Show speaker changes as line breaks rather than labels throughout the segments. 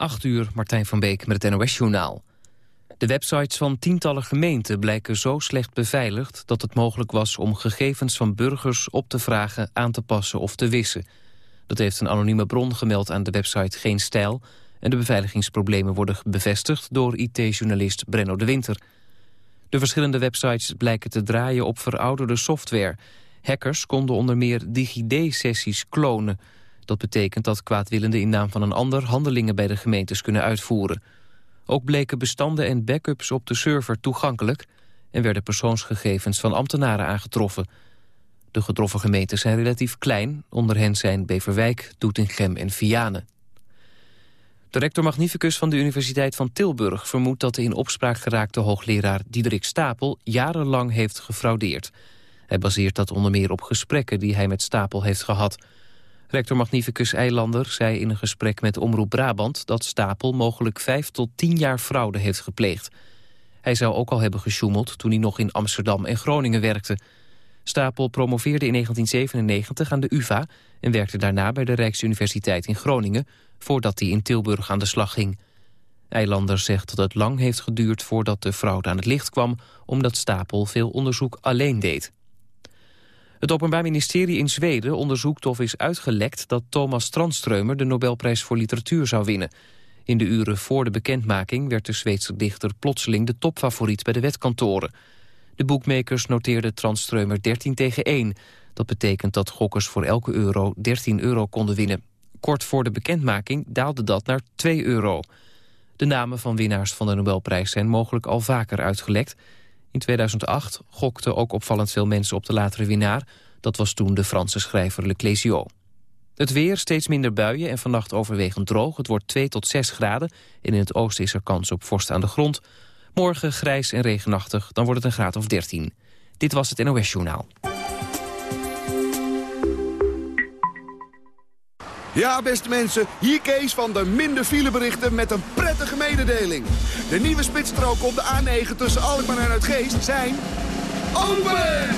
8 uur, Martijn van Beek met het NOS-journaal. De websites van tientallen gemeenten blijken zo slecht beveiligd... dat het mogelijk was om gegevens van burgers op te vragen, aan te passen of te wissen. Dat heeft een anonieme bron gemeld aan de website Geen Stijl... en de beveiligingsproblemen worden bevestigd door IT-journalist Brenno de Winter. De verschillende websites blijken te draaien op verouderde software. Hackers konden onder meer DigiD-sessies klonen... Dat betekent dat kwaadwillenden in naam van een ander handelingen bij de gemeentes kunnen uitvoeren. Ook bleken bestanden en backups op de server toegankelijk en werden persoonsgegevens van ambtenaren aangetroffen. De getroffen gemeenten zijn relatief klein, onder hen zijn Beverwijk, Doetinchem en Vianen. De rector magnificus van de Universiteit van Tilburg vermoedt dat de in opspraak geraakte hoogleraar Diederik Stapel jarenlang heeft gefraudeerd. Hij baseert dat onder meer op gesprekken die hij met Stapel heeft gehad. Rector Magnificus Eilander zei in een gesprek met Omroep Brabant... dat Stapel mogelijk vijf tot tien jaar fraude heeft gepleegd. Hij zou ook al hebben gesjoemeld toen hij nog in Amsterdam en Groningen werkte. Stapel promoveerde in 1997 aan de UvA... en werkte daarna bij de Rijksuniversiteit in Groningen... voordat hij in Tilburg aan de slag ging. Eilander zegt dat het lang heeft geduurd voordat de fraude aan het licht kwam... omdat Stapel veel onderzoek alleen deed. Het Openbaar Ministerie in Zweden onderzoekt of is uitgelekt... dat Thomas Strandströmer de Nobelprijs voor literatuur zou winnen. In de uren voor de bekendmaking werd de Zweedse dichter plotseling de topfavoriet bij de wetkantoren. De boekmakers noteerden Strandströmer 13 tegen 1. Dat betekent dat gokkers voor elke euro 13 euro konden winnen. Kort voor de bekendmaking daalde dat naar 2 euro. De namen van winnaars van de Nobelprijs zijn mogelijk al vaker uitgelekt... In 2008 gokten ook opvallend veel mensen op de latere winnaar. Dat was toen de Franse schrijver Le Clésio. Het weer, steeds minder buien en vannacht overwegend droog. Het wordt 2 tot 6 graden en in het oosten is er kans op vorst aan de grond. Morgen grijs en regenachtig, dan wordt het een graad of 13. Dit was het NOS Journaal.
Ja, beste mensen, hier Kees van de minder fileberichten met een prettige mededeling. De nieuwe spitsstroken op de A9 tussen Alkmaar en Uitgeest zijn... open!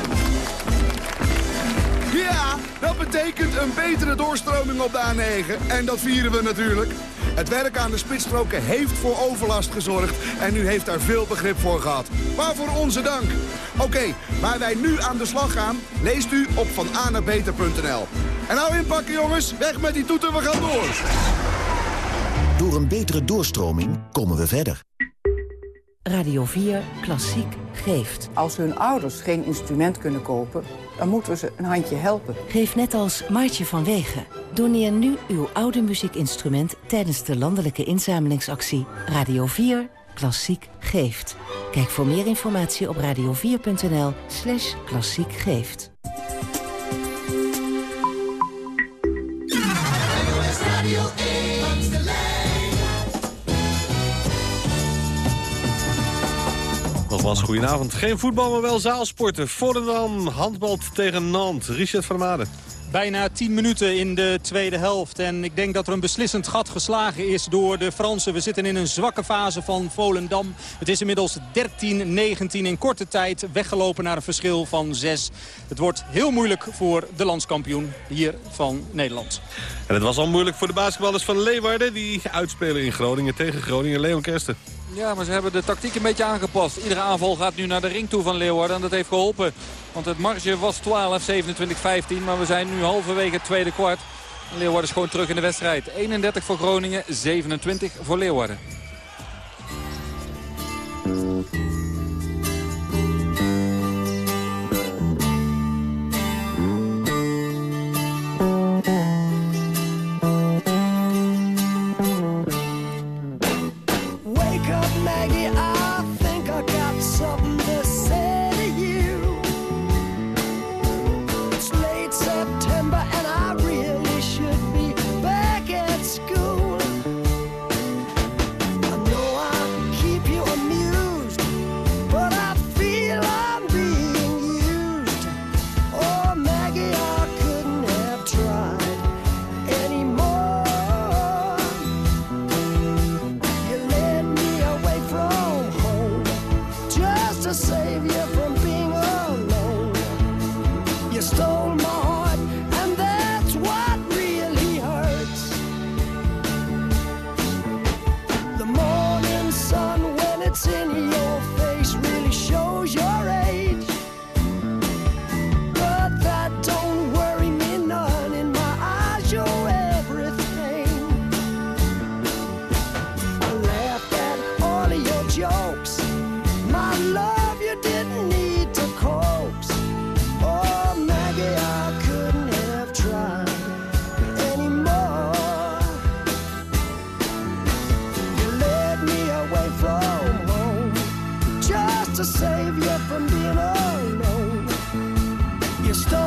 Ja, dat betekent een betere doorstroming op de A9. En dat vieren we natuurlijk. Het werk aan de spitsstroken heeft voor overlast gezorgd en u heeft daar veel begrip voor gehad. Waarvoor onze dank. Oké, waar wij nu aan de slag gaan, leest u op vananabeter.nl. En nou inpakken jongens, weg met die toeter, we gaan door.
Door een betere doorstroming komen we verder.
Radio 4 Klassiek geeft.
Als hun ouders geen instrument kunnen kopen, dan moeten we ze een handje helpen.
Geef net als Maartje van Wegen. Doneer nu uw oude muziekinstrument tijdens de landelijke inzamelingsactie Radio 4 Klassiek geeft. Kijk voor meer informatie op radio4.nl slash klassiek geeft.
Nogmaals, goedenavond. Geen voetbal, maar wel zaalsporten. Volendam handbalt tegen Nantes. Richard van Maden.
Bijna 10 minuten in de tweede helft. En ik denk dat er een beslissend gat geslagen is door de Fransen. We zitten in een zwakke fase van Volendam. Het is inmiddels 13-19 in korte tijd weggelopen naar een verschil van 6. Het wordt heel moeilijk voor de landskampioen hier van Nederland.
En het was al moeilijk voor de basketballers van Leeuwarden... die uitspelen in Groningen tegen Groningen. Leon Kersten.
Ja, maar ze hebben de tactiek een beetje aangepast. Iedere aanval gaat nu naar de ring toe van Leeuwarden. En dat heeft geholpen. Want het marge was 12, 27, 15. Maar we zijn nu halverwege het tweede kwart. Leeuwarden is gewoon terug in de wedstrijd. 31 voor Groningen, 27 voor Leeuwarden.
You stole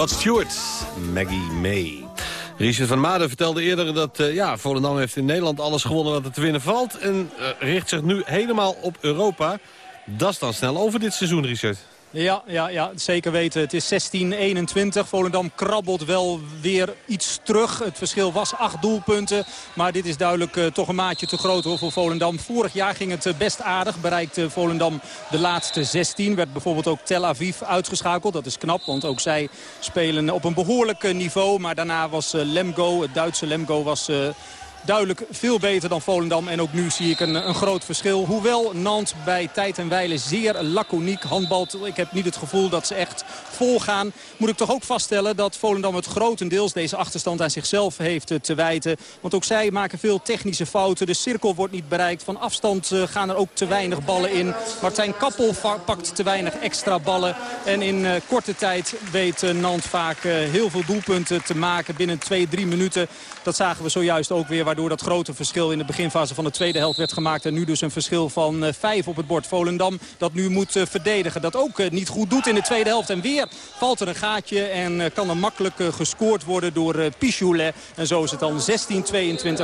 Rod Stewart, Maggie May. Richard van Maden vertelde eerder dat uh, ja, Volendam heeft in Nederland alles gewonnen wat er te winnen valt. En uh, richt zich nu helemaal op Europa. Dat is dan snel over dit seizoen, Richard.
Ja, ja, ja, zeker weten. Het is 16-21. Volendam krabbelt wel weer iets terug. Het verschil was acht doelpunten. Maar dit is duidelijk uh, toch een maatje te groot voor Volendam. Vorig jaar ging het uh, best aardig. Bereikte uh, Volendam de laatste 16. Werd bijvoorbeeld ook Tel Aviv uitgeschakeld. Dat is knap, want ook zij spelen op een behoorlijk niveau. Maar daarna was Lemgo, het Duitse Lemgo, was duidelijk veel beter dan Volendam. En ook nu zie ik een, een groot verschil. Hoewel Nant bij tijd en wijle zeer laconiek handbalt. Ik heb niet het gevoel dat ze echt volgaan. Moet ik toch ook vaststellen dat Volendam het grotendeels deze achterstand aan zichzelf heeft te wijten. Want ook zij maken veel technische fouten. De cirkel wordt niet bereikt. Van afstand gaan er ook te weinig ballen in. Martijn Kappel pakt te weinig extra ballen. En in uh, korte tijd weet Nant vaak heel veel doelpunten te maken binnen 2, 3 minuten. Dat zagen we zojuist ook weer waardoor dat grote verschil in de beginfase van de tweede helft werd gemaakt. En nu dus een verschil van uh, 5 op het bord Volendam dat nu moet uh, verdedigen. Dat ook uh, niet goed doet in de tweede helft. En weer valt er een gaatje en kan er makkelijk gescoord worden door Pichoulet. En zo is het dan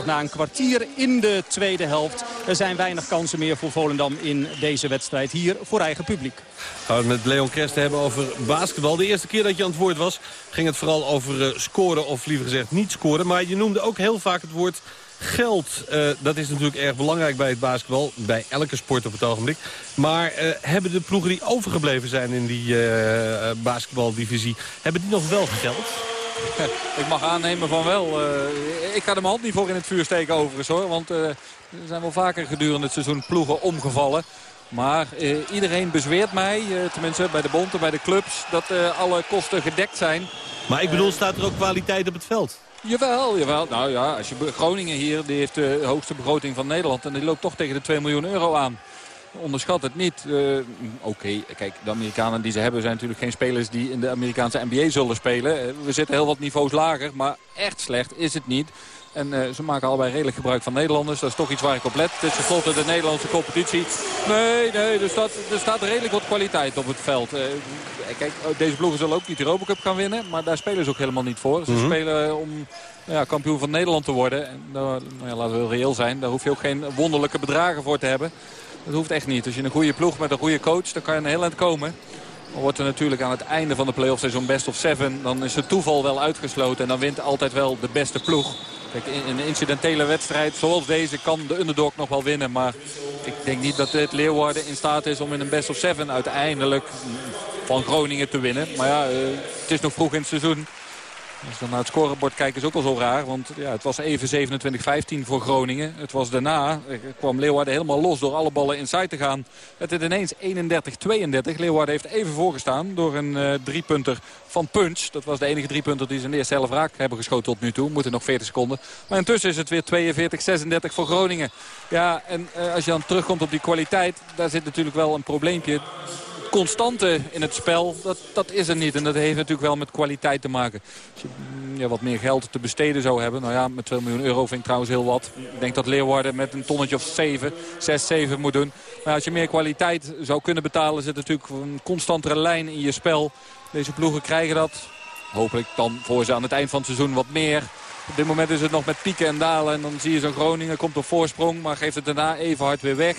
16-22 na een kwartier in de tweede helft. Er zijn weinig kansen meer voor Volendam in deze wedstrijd hier voor eigen publiek.
Gaan we het met Leon Kerst hebben over basketbal. De eerste keer dat je aan het woord was, ging het vooral over scoren of liever gezegd niet scoren. Maar je noemde ook heel vaak het woord geld. Uh, dat is natuurlijk erg belangrijk bij het basketbal. Bij elke sport op het ogenblik. Maar uh, hebben de ploegen die overgebleven zijn in die uh, basketbaldivisie... hebben die nog wel geld?
ik mag aannemen van wel. Ik ga er mijn hand niet voor in het vuur steken overigens hoor. Want er zijn wel vaker gedurende het seizoen ploegen omgevallen. Maar iedereen bezweert mij, tenminste bij de bonten, bij de clubs, dat alle kosten gedekt zijn.
Maar ik bedoel, staat er ook kwaliteit op het veld?
Jawel, jawel. Nou ja, als je Groningen hier, die heeft de hoogste begroting van Nederland. En die loopt toch tegen de 2 miljoen euro aan onderschat het niet. Uh, Oké, kijk, de Amerikanen die ze hebben zijn natuurlijk geen spelers die in de Amerikaanse NBA zullen spelen. Eh, we zitten heel wat niveaus lager, maar echt slecht is het niet. En uh, ze maken allebei redelijk gebruik van Nederlanders. Dat is toch iets waar ik op let. Het is tenslotte de Nederlandse competitie. Nee, nee, er staat, er staat redelijk wat kwaliteit op het veld. Uh, kijk, deze ploegen zullen ook niet de Europa Cup gaan winnen. Maar daar spelen ze ook helemaal niet voor. Ze mm -hmm. spelen om ja, kampioen van Nederland te worden. En daar, nou ja, laten we heel reëel zijn. Daar hoef je ook geen wonderlijke bedragen voor te hebben. Dat hoeft echt niet. Als je een goede ploeg met een goede coach, dan kan je een heel eind komen. Wordt er natuurlijk aan het einde van de play-off seizoen best of seven. Dan is het toeval wel uitgesloten en dan wint altijd wel de beste ploeg. Kijk, in een incidentele wedstrijd zoals deze kan de underdog nog wel winnen. Maar ik denk niet dat het Leeuwarden in staat is om in een best of seven uiteindelijk van Groningen te winnen. Maar ja, eh, het is nog vroeg in het seizoen. Als dan naar het scorebord kijken is ook al zo raar. Want ja, het was even 27-15 voor Groningen. Het was daarna, kwam Leeuwarden helemaal los door alle ballen inside te gaan. Het is ineens 31-32. Leeuwarden heeft even voorgestaan door een uh, driepunter van Punch. Dat was de enige driepunter die ze in eerste helft raak hebben geschoten tot nu toe. Moeten nog 40 seconden. Maar intussen is het weer 42-36 voor Groningen. Ja, en uh, als je dan terugkomt op die kwaliteit, daar zit natuurlijk wel een probleempje constante in het spel, dat, dat is er niet. En dat heeft natuurlijk wel met kwaliteit te maken. Als je mm, ja, wat meer geld te besteden zou hebben. Nou ja, met 2 miljoen euro vind ik trouwens heel wat. Ik denk dat Leeuwarden met een tonnetje of 7, 6, 7 moet doen. Maar als je meer kwaliteit zou kunnen betalen... zit natuurlijk een constantere lijn in je spel. Deze ploegen krijgen dat. Hopelijk dan voor ze aan het eind van het seizoen wat meer... Op dit moment is het nog met pieken en dalen. En dan zie je zo'n Groningen komt op voorsprong. Maar geeft het daarna even hard weer weg.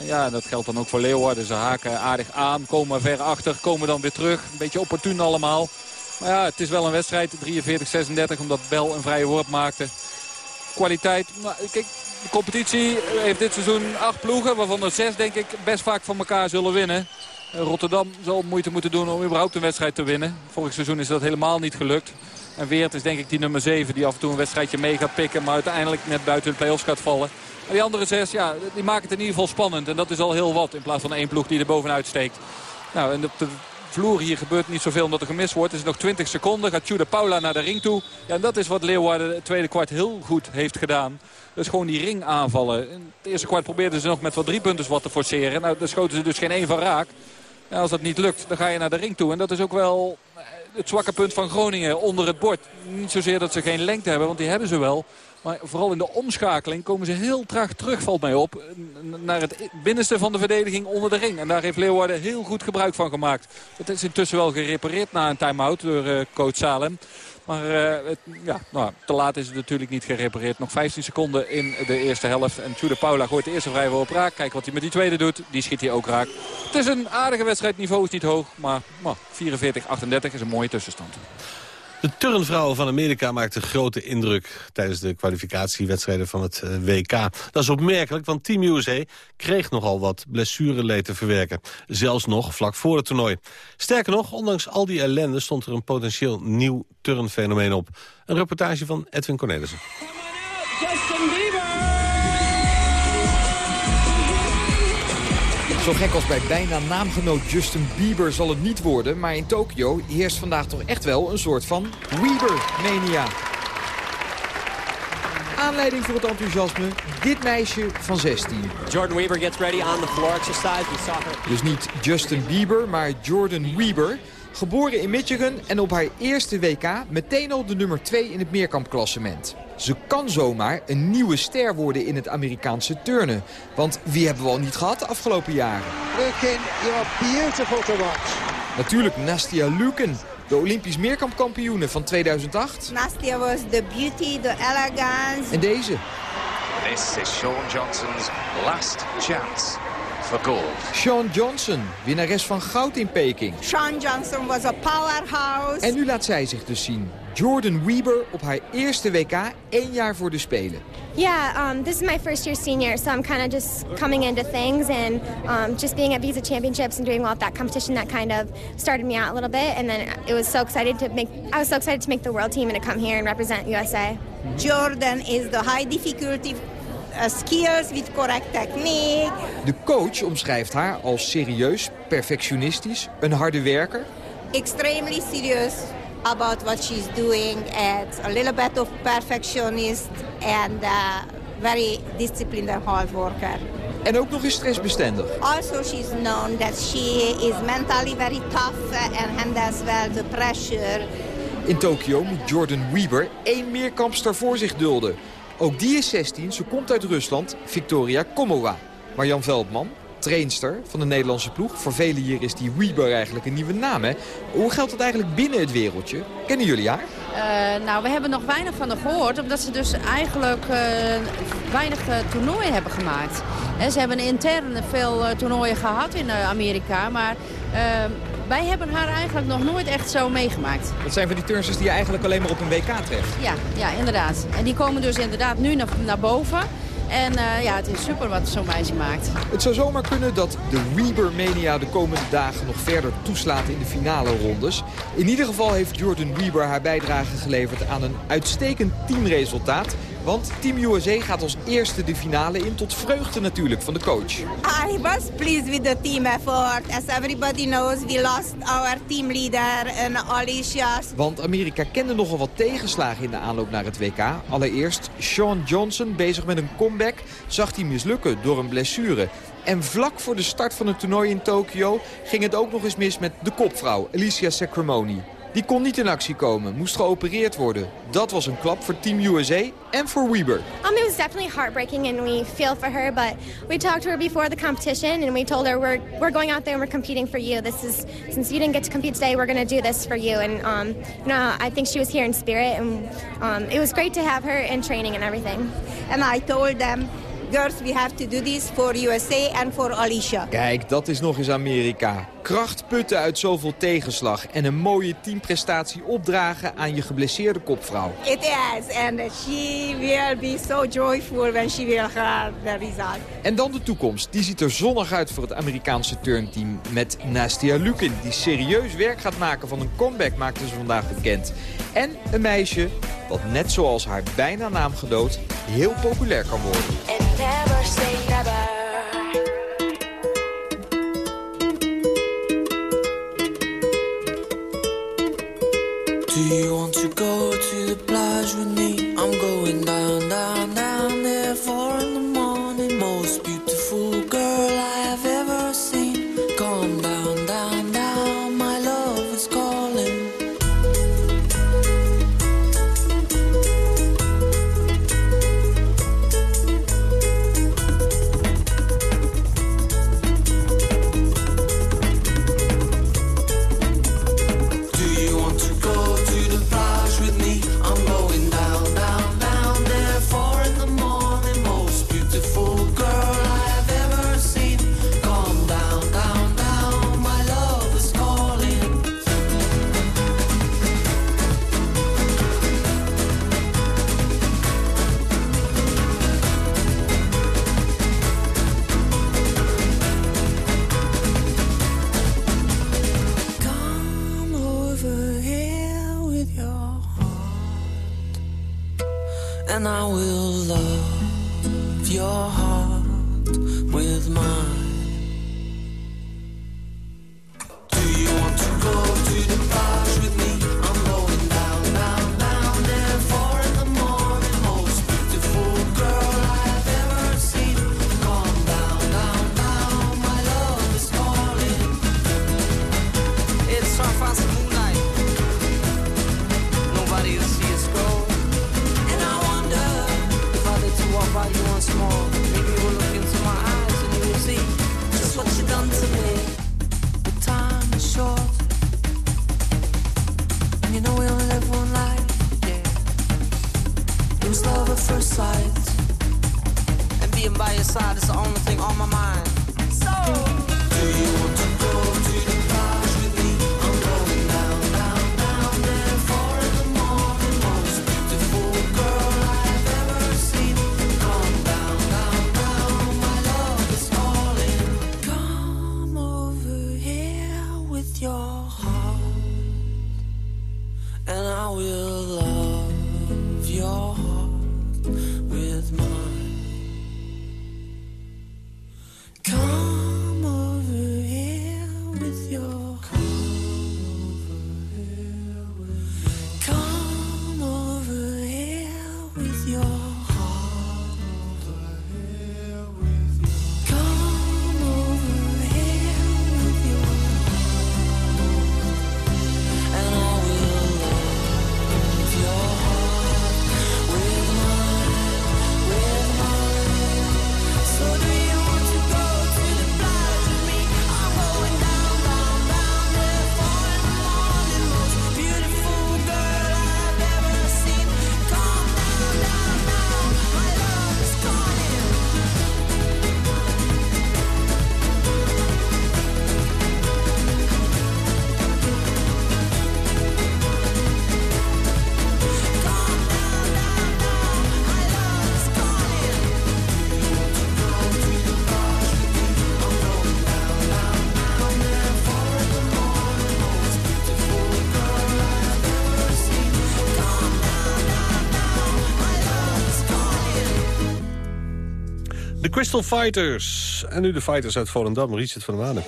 Ja, dat geldt dan ook voor Leeuwarden. Ze haken aardig aan, komen ver achter, komen dan weer terug. Een beetje opportun allemaal. Maar ja, het is wel een wedstrijd, 43-36, omdat Bel een vrije worp maakte. Kwaliteit, nou, kijk, de competitie heeft dit seizoen acht ploegen, waarvan er zes denk ik best vaak van elkaar zullen winnen. Rotterdam zal moeite moeten doen om überhaupt een wedstrijd te winnen. Vorig seizoen is dat helemaal niet gelukt. En Weert is denk ik die nummer 7 die af en toe een wedstrijdje mee gaat pikken. Maar uiteindelijk net buiten de play-offs gaat vallen. En die andere zes, ja, die maken het in ieder geval spannend. En dat is al heel wat in plaats van één ploeg die er bovenuit steekt. Nou, en op de vloer hier gebeurt niet zoveel omdat er gemist wordt. Het is nog 20 seconden. Gaat Jude Paula naar de ring toe. Ja, en dat is wat Leeuwarden het tweede kwart heel goed heeft gedaan. Dus gewoon die ring aanvallen. In het eerste kwart probeerden ze nog met wat drie punten wat te forceren. Nou, daar schoten ze dus geen één van raak. Ja, als dat niet lukt, dan ga je naar de ring toe. En dat is ook wel het zwakke punt van Groningen onder het bord. Niet zozeer dat ze geen lengte hebben, want die hebben ze wel. Maar vooral in de omschakeling komen ze heel traag terug, valt mij op. Naar het binnenste van de verdediging onder de ring. En daar heeft Leeuwarden heel goed gebruik van gemaakt. Dat is intussen wel gerepareerd na een time-out door uh, coach Salem. Maar het, ja, nou, te laat is het natuurlijk niet gerepareerd. Nog 15 seconden in de eerste helft. En Jude Paula gooit de eerste vrijwel op raak. Kijk wat hij met die tweede doet. Die schiet hij ook raak. Het is een aardige wedstrijd. Niveau is niet hoog. Maar, maar 44-38 is een mooie tussenstand.
De turnvrouwen van Amerika maakten grote indruk tijdens de kwalificatiewedstrijden van het eh, WK. Dat is opmerkelijk, want Team USA kreeg nogal wat blessureleed te verwerken. Zelfs nog vlak voor het toernooi. Sterker nog, ondanks al die ellende stond er een potentieel nieuw turnfenomeen op. Een reportage van Edwin Cornelissen.
Zo gek als bij bijna naamgenoot Justin Bieber zal het niet worden... maar in Tokio heerst vandaag toch echt wel een soort van Weber-mania. Aanleiding voor het enthousiasme, dit meisje van 16.
Jordan Weber gets ready on the floor exercise. We saw her.
Dus niet Justin Bieber, maar Jordan Weber... Geboren in Michigan en op haar eerste WK meteen al de nummer 2 in het meerkampklassement. Ze kan zomaar een nieuwe ster worden in het Amerikaanse turnen. Want wie hebben we al niet gehad de afgelopen jaren?
Lukin, you're beautiful to watch.
Natuurlijk Nastia Luken, de Olympisch meerkampkampioene van 2008.
Nastia was the beauty, the elegance.
En deze.
This is Sean Johnson's last chance. for gold.
Sean Johnson, winnares van goud in Peking.
Sean Johnson was a powerhouse.
En nu laat zij zich dus zien. Jordan Weber op haar eerste WK, één jaar voor de Spelen.
Yeah, um, this is my first year senior, so I'm kind of just coming into things and um, just being at Visa Championships and doing well at that competition. That kind of started me out a little bit, and then it was so excited to make. I was so excited to make the world team and to come here and represent USA.
Jordan is the high difficulty uh, skills with correct technique.
De coach omschrijft haar als serieus, perfectionistisch, een harde werker.
Extremely serious about what she's doing and a little bit of perfectionist and uh, very disciplined and hard worker.
En ook nog eens stressbestendig.
Also, she's known that she is mentally very tough and handles well the pressure.
In Tokio moet Jordan Weber één meerkampster voor zich dulden. Ook die is 16, ze komt uit Rusland, Victoria Komova. Marjan Veldman, trainster van de Nederlandse ploeg. Voor velen hier is die Weber eigenlijk een nieuwe naam. Hè? Hoe geldt dat eigenlijk binnen het wereldje? Kennen jullie haar?
Uh, nou, we hebben nog weinig van haar gehoord, omdat ze dus eigenlijk uh, weinig uh, toernooien hebben gemaakt. En ze hebben intern veel toernooien gehad in Amerika, maar wij hebben haar eigenlijk nog nooit echt zo meegemaakt.
Dat zijn van die turnsters die je eigenlijk alleen maar op een WK treft?
Ja, ja inderdaad. En die komen dus inderdaad nu naar, naar boven. En uh, ja, het is super wat zo'n meisje maakt.
Het zou zomaar kunnen dat de Weber-mania de komende dagen nog verder toeslaat in de finale rondes. In ieder geval heeft Jordan Weber haar bijdrage geleverd aan een uitstekend teamresultaat. Want Team USA gaat als eerste de finale in, tot vreugde natuurlijk van de coach.
I was pleased with the team effort. As everybody knows, we lost our team leader and Alicia.
Want Amerika kende nogal wat tegenslagen in de aanloop naar het WK. Allereerst Sean Johnson, bezig met een comeback, zag hij mislukken door een blessure. En vlak voor de start van het toernooi in Tokio ging het ook nog eens mis met de kopvrouw, Alicia Sacramone. Die kon niet in actie komen, moest geopereerd worden. Dat was een klap voor Team USA en voor Weber.
Um, it was definitely heartbreaking and we feel for her, but we talked to her before the competition and we told her we're we're going out there and we're competing for you. This is since you didn't get to compete today, we're going to do this for you. And um, you know, I think she was here in spirit and um, it was great to have her in training and everything.
And I told them Girls, we have to do this for USA and for Alicia.
Kijk, dat is nog eens Amerika. Kracht putten uit zoveel tegenslag en een mooie teamprestatie opdragen aan je geblesseerde kopvrouw.
It is, and she will be so joyful when she will have the result.
En dan de toekomst. Die ziet er zonnig uit voor het Amerikaanse turnteam. Met Nastia Lukin, die serieus werk gaat maken van een comeback, maakte ze vandaag bekend. En een meisje dat net zoals haar bijna naamgedood heel populair kan worden.
Never say never.
Do you want to go to the plage with me? I'm going down, down, down there four in
De Crystal Fighters. En nu de fighters uit Volendam. Richard van der Manen.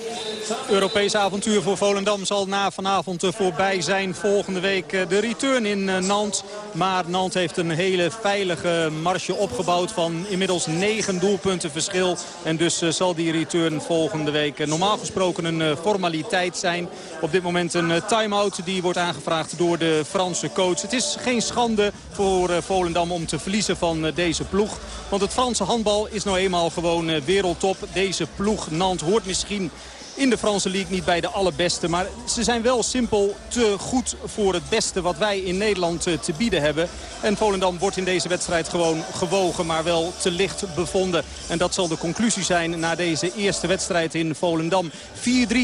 Europees avontuur voor Volendam zal na vanavond eh, voorbij zijn. Volgende week eh, de return in eh, Nantes. Maar Nantes heeft een hele veilige marsje opgebouwd van inmiddels negen doelpunten verschil. En dus zal die return volgende week normaal gesproken een formaliteit zijn. Op dit moment een time-out die wordt aangevraagd door de Franse coach. Het is geen schande voor Volendam om te verliezen van deze ploeg. Want het Franse handbal is nou eenmaal gewoon wereldtop. Deze ploeg Nantes hoort misschien in de Franse League niet bij de allerbeste. Maar ze zijn wel simpel te goed voor het beste wat wij in Nederland eh, te bieden hebben. En Volendam wordt in deze wedstrijd gewoon gewogen, maar wel te licht bevonden. En dat zal de conclusie zijn na deze eerste wedstrijd in Volendam. 4-3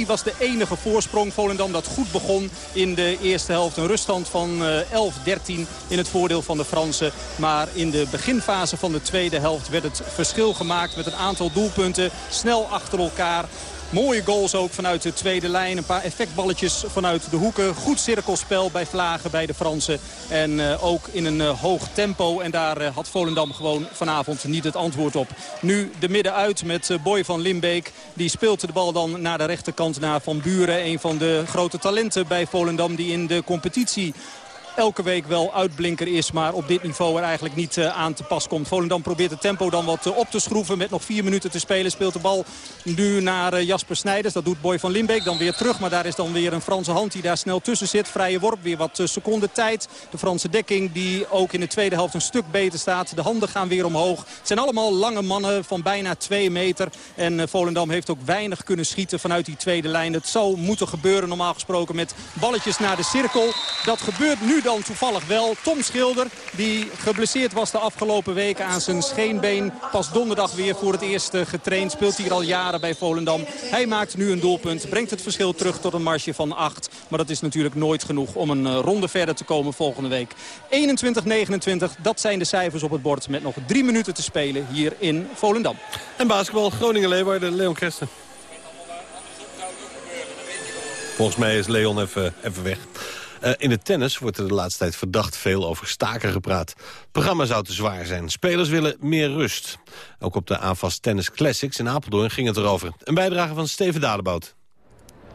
was de enige voorsprong. Volendam dat goed begon in de eerste helft. Een ruststand van eh, 11-13 in het voordeel van de Fransen. Maar in de beginfase van de tweede helft werd het verschil gemaakt met een aantal doelpunten. Snel achter elkaar. Mooie goals ook vanuit de tweede lijn. Een paar effectballetjes vanuit de hoeken. Goed cirkelspel bij Vlagen bij de Fransen. En eh, ook in een eh, hoog tempo. En daar eh, had Volendam gewoon vanavond niet het antwoord op. Nu de midden uit met Boy van Limbeek. Die speelt de bal dan naar de rechterkant naar Van Buren. Een van de grote talenten bij Volendam die in de competitie elke week wel uitblinker is. Maar op dit niveau er eigenlijk niet eh, aan te pas komt. Volendam probeert het tempo dan wat eh, op te schroeven. Met nog vier minuten te spelen speelt de bal nu naar eh, Jasper Snijders. Dat doet Boy van Limbeek dan weer terug. Maar daar is dan weer een Franse hand die daar snel tussen zit. Vrije worp, weer wat seconden tijd. De Franse dekking die ook in de tweede helft een stuk beter staat. De handen gaan weer omhoog. Het zijn allemaal lange mannen van bijna twee meter. En Volendam heeft ook weinig kunnen schieten vanuit die tweede lijn. Het zou moeten gebeuren normaal gesproken met balletjes naar de cirkel. Dat gebeurt nu dan toevallig wel. Tom Schilder, die geblesseerd was de afgelopen weken aan zijn scheenbeen. Pas donderdag weer voor het eerst eh, getraind. Speelt hier al jaren bij Volendam. Hij maakt nu een doelpunt. Brengt het verschil terug tot een marge van 8. Maar dat is natuurlijk nooit genoeg om een eh, ronde verder te komen volgende week. 21-29, dat zijn de cijfers op het bord. Met nog drie minuten te spelen hier in Volendam.
En basketbal Groningen-Leeuwarden, Leon Kersten. Volgens mij is Leon even, even weg. Uh, in het tennis wordt er de laatste tijd verdacht veel over staken gepraat. Programma zou te zwaar zijn. Spelers willen meer rust. Ook op de AFAS Tennis Classics in Apeldoorn ging het erover. Een bijdrage van Steven Dadebout.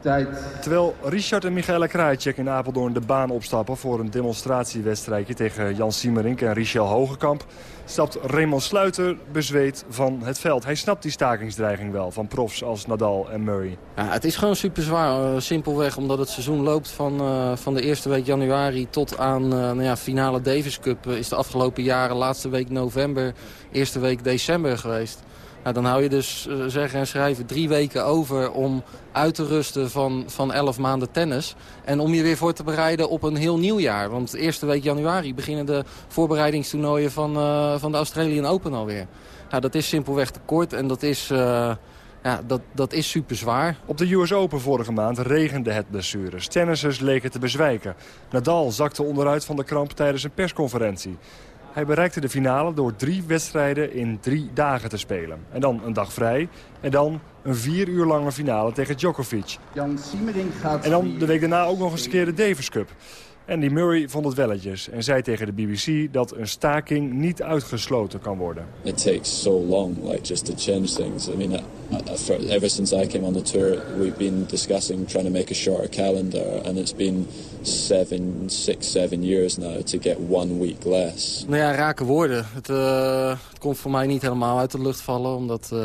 Tijd. Terwijl Richard en Michaela Krajicek in Apeldoorn de baan opstappen... voor een demonstratiewedstrijdje tegen Jan Siemerink en Richel Hogekamp... stapt Raymond Sluiter bezweet van het veld. Hij snapt die stakingsdreiging wel van profs als Nadal en Murray.
Ja, het is gewoon super zwaar. Uh, simpelweg omdat het seizoen loopt van, uh, van de eerste week januari... tot aan uh, nou ja, finale Davis Cup is de afgelopen jaren... laatste week november, eerste week december geweest. Nou, dan hou je dus uh, zeggen en schrijven drie weken over om uit te rusten van, van elf maanden tennis. En om je weer voor te bereiden op een heel nieuw jaar. Want de eerste week januari beginnen de voorbereidingstoernooien van, uh, van de Australian Open alweer. Nou, dat is simpelweg te kort en dat is... Uh, ja, dat, dat is super zwaar.
Op de US Open vorige maand regende het blessures. Tennissers leken te bezwijken. Nadal zakte onderuit van de kramp tijdens een persconferentie. Hij bereikte de finale door drie wedstrijden in drie dagen te spelen. En dan een dag vrij. En dan een vier uur lange finale tegen Djokovic.
Jan Siemering gaat...
En dan de week daarna ook nog eens een keer de Davis Cup. Andy Murray vond het welletjes en zei tegen de BBC dat een staking niet uitgesloten kan worden.
It takes so long, like just to change things. I mean, for, ever since I came on the tour, we've been discussing trying to make a shorter calendar, and it's been seven, six, seven years now to get one week less.
Nou ja, rake woorden. Het, uh, het komt voor mij niet helemaal uit de lucht vallen, omdat uh,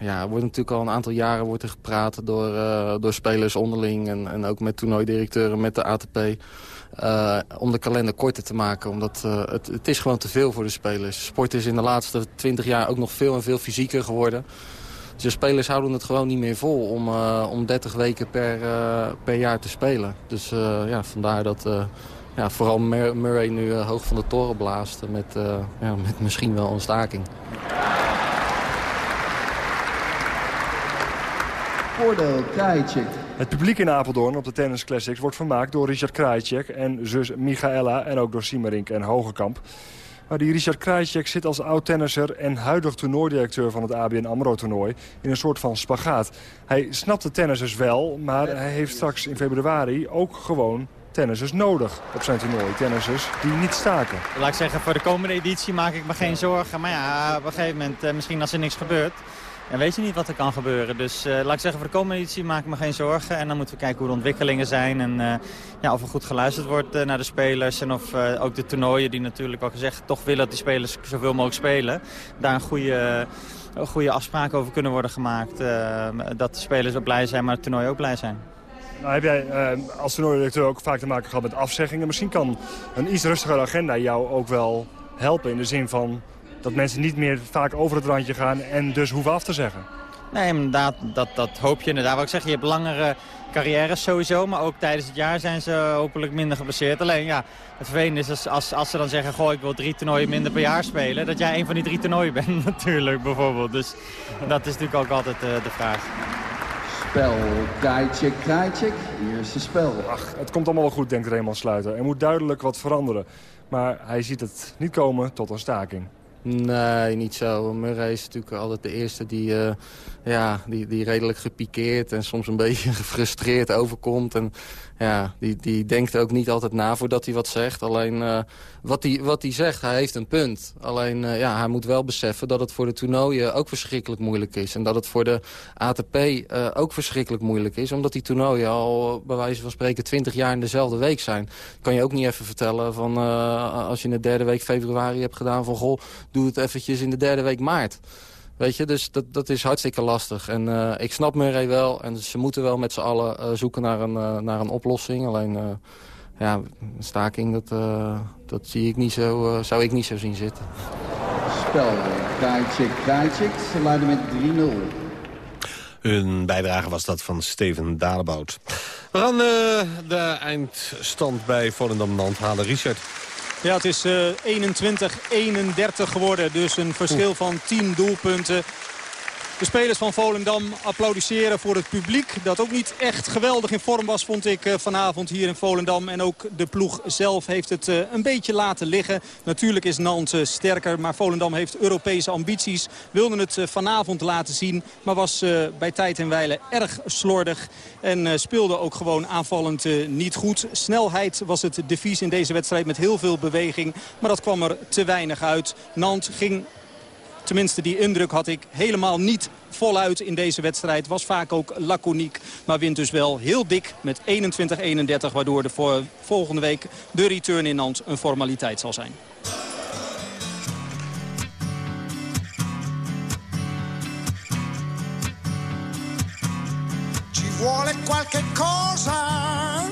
ja, er wordt natuurlijk al een aantal jaren wordt er gepraat door, uh, door spelers onderling en, en ook met toernooidirecteuren, met de ATP. Uh, om de kalender korter te maken. Omdat uh, het, het is gewoon te veel voor de spelers. Sport is in de laatste 20 jaar ook nog veel en veel fysieker geworden. Dus de spelers houden het gewoon niet meer vol om, uh, om 30 weken per, per jaar te spelen. Dus ja, vandaar dat ja, vooral Murray nu hoog van de toren blaast. Met, ja, met misschien wel een staking.
Voordeel Krajicek.
Het publiek in Apeldoorn op de Tennis Classics wordt vermaakt door Richard Krajicek en zus Michaela en ook door Siemerink en Hogekamp. Maar die Richard Krajicek zit als oud-tennisser en huidig toernooidirecteur van het ABN AMRO-toernooi in een soort van spagaat. Hij snapt de tennissers wel, maar hij heeft straks in februari ook gewoon tennissers nodig op zijn toernooi. Tennissers die niet staken.
Laat ik zeggen, voor de komende editie maak ik me geen zorgen. Maar ja, op een gegeven moment, misschien als er niks gebeurt... En weet je niet wat er kan gebeuren. Dus uh, laat ik zeggen, voor de komende editie maak ik me geen zorgen. En dan moeten we kijken hoe de ontwikkelingen zijn. En uh, ja, of er goed geluisterd wordt uh, naar de spelers. En of ook de toernooien die natuurlijk al gezegd toch willen dat die spelers zoveel mogelijk spelen. Daar een goede, goede afspraak over kunnen worden gemaakt. dat de spelers ook blij zijn, maar het toernooi ook blij zijn.
Nou heb jij als toernooidirecteur ook vaak te maken gehad met afzeggingen. Misschien kan een iets rustigere agenda jou ook wel helpen in de zin van dat mensen niet meer vaak over het randje gaan en dus hoeven af te zeggen.
Nee, inderdaad, dat, dat hoop je inderdaad. Wat ik zeg, je hebt langere carrières sowieso, maar ook tijdens het jaar zijn ze hopelijk minder geblesseerd. Alleen ja, het vervelende is als, als, als, ze dan zeggen, goh, ik wil drie toernooien minder per jaar spelen, dat jij een van die drie toernooien bent natuurlijk, bijvoorbeeld. Dus dat is natuurlijk ook altijd uh, de vraag.
Spel, Krajcek, Krajcek, eerste spel.
Ach, het komt allemaal wel goed, denkt Raymond Sluiter. Er moet duidelijk wat veranderen. Maar hij ziet het niet komen tot een staking.
Nee, niet zo. Murray is natuurlijk altijd de eerste die, uh, ja, die, die redelijk gepikeerd en soms een beetje gefrustreerd overkomt. En ja, die, die denkt ook niet altijd na voordat hij wat zegt. Alleen uh, wat hij wat hij zegt, hij heeft een punt. Alleen uh, ja, hij moet wel beseffen dat het voor de toernooien ook verschrikkelijk moeilijk is. En dat het voor de ATP uh, ook verschrikkelijk moeilijk is. Omdat die toernooien al bij wijze van spreken 20 jaar in dezelfde week zijn. Kan je ook niet even vertellen van als je in de derde week februari hebt gedaan van goh, doe het eventjes in de derde week maart. Weet je, dus dat, dat is hartstikke lastig. En uh, ik snap Murray wel. En ze moeten wel met z'n allen uh, zoeken naar een, uh, naar een oplossing. Alleen, ja, een staking, dat, dat zie ik niet zo, zou ik niet zo zien zitten.
Spel, Krajcik, Krajcik. Ze leiden met 3-0.
Hun bijdrage was dat van Steven Dalebout. We gaan de eindstand bij Volendam Nant halen. Richard.
Ja, het is uh, 21-31 geworden. Dus een verschil van 10 doelpunten. De spelers van Volendam applaudisseren voor het publiek. Dat ook niet echt geweldig in vorm was, vond ik eh, vanavond hier in Volendam. En ook de ploeg zelf heeft het eh, een beetje laten liggen. Natuurlijk is Nantes sterker, maar Volendam heeft Europese ambities. Wilde het eh, vanavond laten zien, maar was bij tijd en wijle erg slordig. En speelde ook gewoon aanvallend niet goed. Snelheid was het devies in deze wedstrijd met heel veel beweging. Maar dat kwam er te weinig uit. Nantes ging Tenminste, die indruk had ik helemaal niet voluit in deze wedstrijd. Was vaak ook laconiek, maar wint dus wel heel dik met 21-31... waardoor de volgende week de return in Nantes een formaliteit zal zijn.
Ci vuole qualche cosa,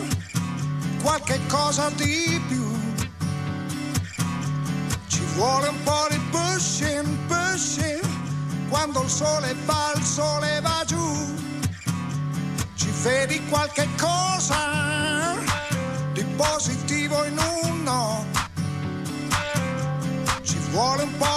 qualche cosa di più. Ci vuole un po' di pushing, pushing, quando il sole va, il sole va giù. Ci vedi qualche cosa di positivo in uno. Ci vuole un po'